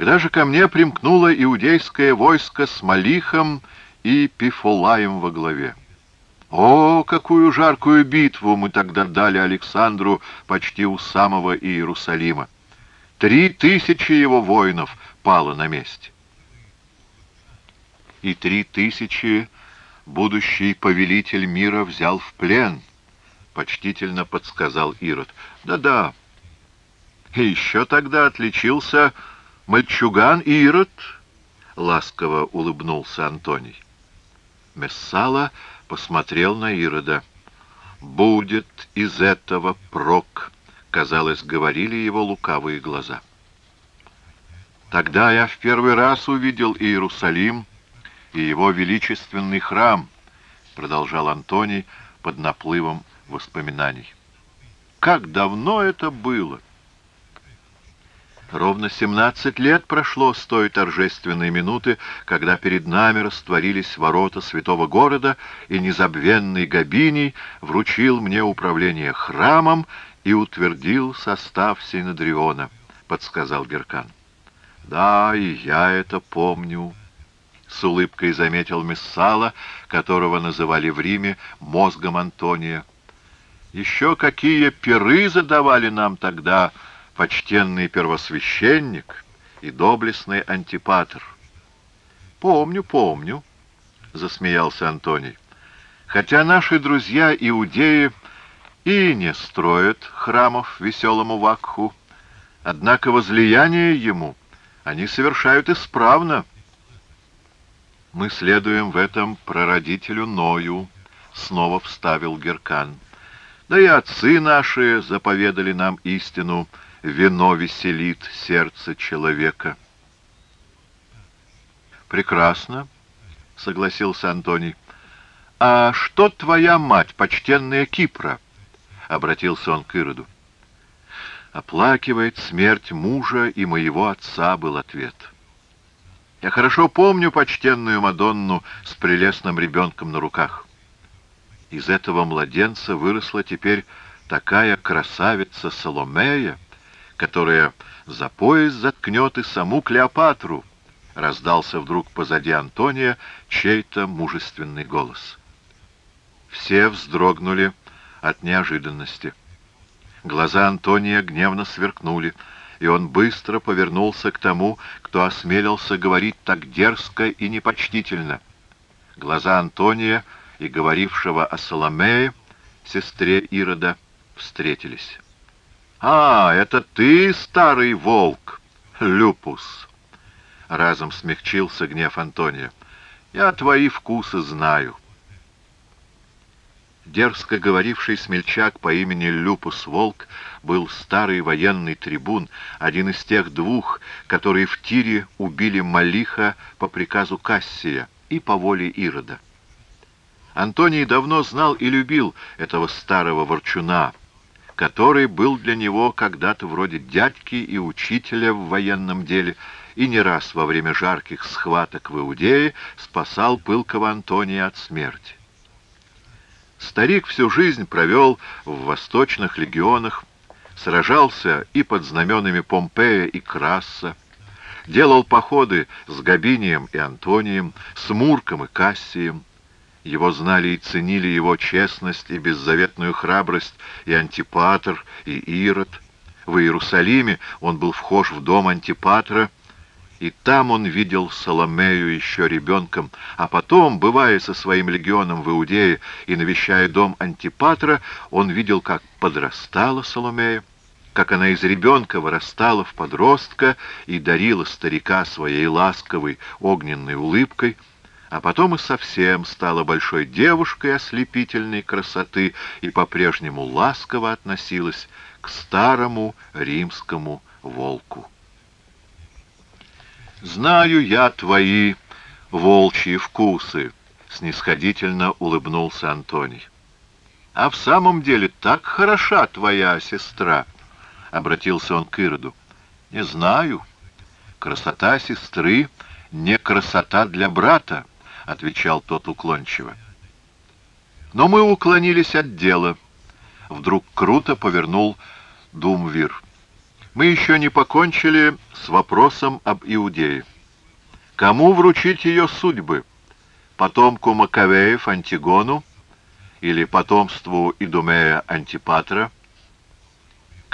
Тогда же ко мне примкнуло иудейское войско с Малихом и Пифолаем во главе. О, какую жаркую битву мы тогда дали Александру почти у самого Иерусалима! Три тысячи его воинов пало на месте. И три тысячи будущий повелитель мира взял в плен, почтительно подсказал Ирод. Да-да. И еще тогда отличился мальчуган Ирод, ласково улыбнулся Антоний. Мессала посмотрел на Ирода. «Будет из этого прок», — казалось, говорили его лукавые глаза. «Тогда я в первый раз увидел Иерусалим и его величественный храм», — продолжал Антоний под наплывом воспоминаний. «Как давно это было!» Ровно семнадцать лет прошло с той торжественной минуты, когда перед нами растворились ворота святого города, и незабвенный Габиний вручил мне управление храмом и утвердил состав Синодриона, — подсказал Геркан. — Да, и я это помню, — с улыбкой заметил Мессала, которого называли в Риме мозгом Антония. Еще какие перы задавали нам тогда, — почтенный первосвященник и доблестный антипатр. «Помню, помню», — засмеялся Антоний. «Хотя наши друзья иудеи и не строят храмов веселому Вакху, однако возлияние ему они совершают исправно. Мы следуем в этом прародителю Ною», — снова вставил Геркан. «Да и отцы наши заповедали нам истину, — вино веселит сердце человека. «Прекрасно», — согласился Антоний. «А что твоя мать, почтенная Кипра?» — обратился он к Ироду. «Оплакивает смерть мужа и моего отца», — был ответ. «Я хорошо помню почтенную Мадонну с прелестным ребенком на руках. Из этого младенца выросла теперь такая красавица Соломея, которая за пояс заткнет и саму Клеопатру, раздался вдруг позади Антония чей-то мужественный голос. Все вздрогнули от неожиданности. Глаза Антония гневно сверкнули, и он быстро повернулся к тому, кто осмелился говорить так дерзко и непочтительно. Глаза Антония и говорившего о Соломее, сестре Ирода, встретились. «А, это ты, старый волк, Люпус!» Разом смягчился гнев Антония. «Я твои вкусы знаю». Дерзко говоривший смельчак по имени Люпус Волк был старый военный трибун, один из тех двух, которые в тире убили Малиха по приказу Кассия и по воле Ирода. Антоний давно знал и любил этого старого ворчуна, который был для него когда-то вроде дядьки и учителя в военном деле, и не раз во время жарких схваток в Иудее спасал пылкого Антония от смерти. Старик всю жизнь провел в восточных легионах, сражался и под знаменами Помпея и Краса, делал походы с Габинием и Антонием, с Мурком и Кассием, его знали и ценили его честность и беззаветную храбрость и Антипатр, и Ирод. В Иерусалиме он был вхож в дом Антипатра, и там он видел Соломею еще ребенком, а потом, бывая со своим легионом в Иудее и навещая дом Антипатра, он видел, как подрастала Соломея, как она из ребенка вырастала в подростка и дарила старика своей ласковой огненной улыбкой — а потом и совсем стала большой девушкой ослепительной красоты и по-прежнему ласково относилась к старому римскому волку. «Знаю я твои волчьи вкусы», — снисходительно улыбнулся Антоний. «А в самом деле так хороша твоя сестра», — обратился он к Ироду. «Не знаю. Красота сестры не красота для брата». — отвечал тот уклончиво. Но мы уклонились от дела. Вдруг круто повернул Думвир. Мы еще не покончили с вопросом об Иудее. Кому вручить ее судьбы? Потомку Маковеев Антигону или потомству Идумея Антипатра –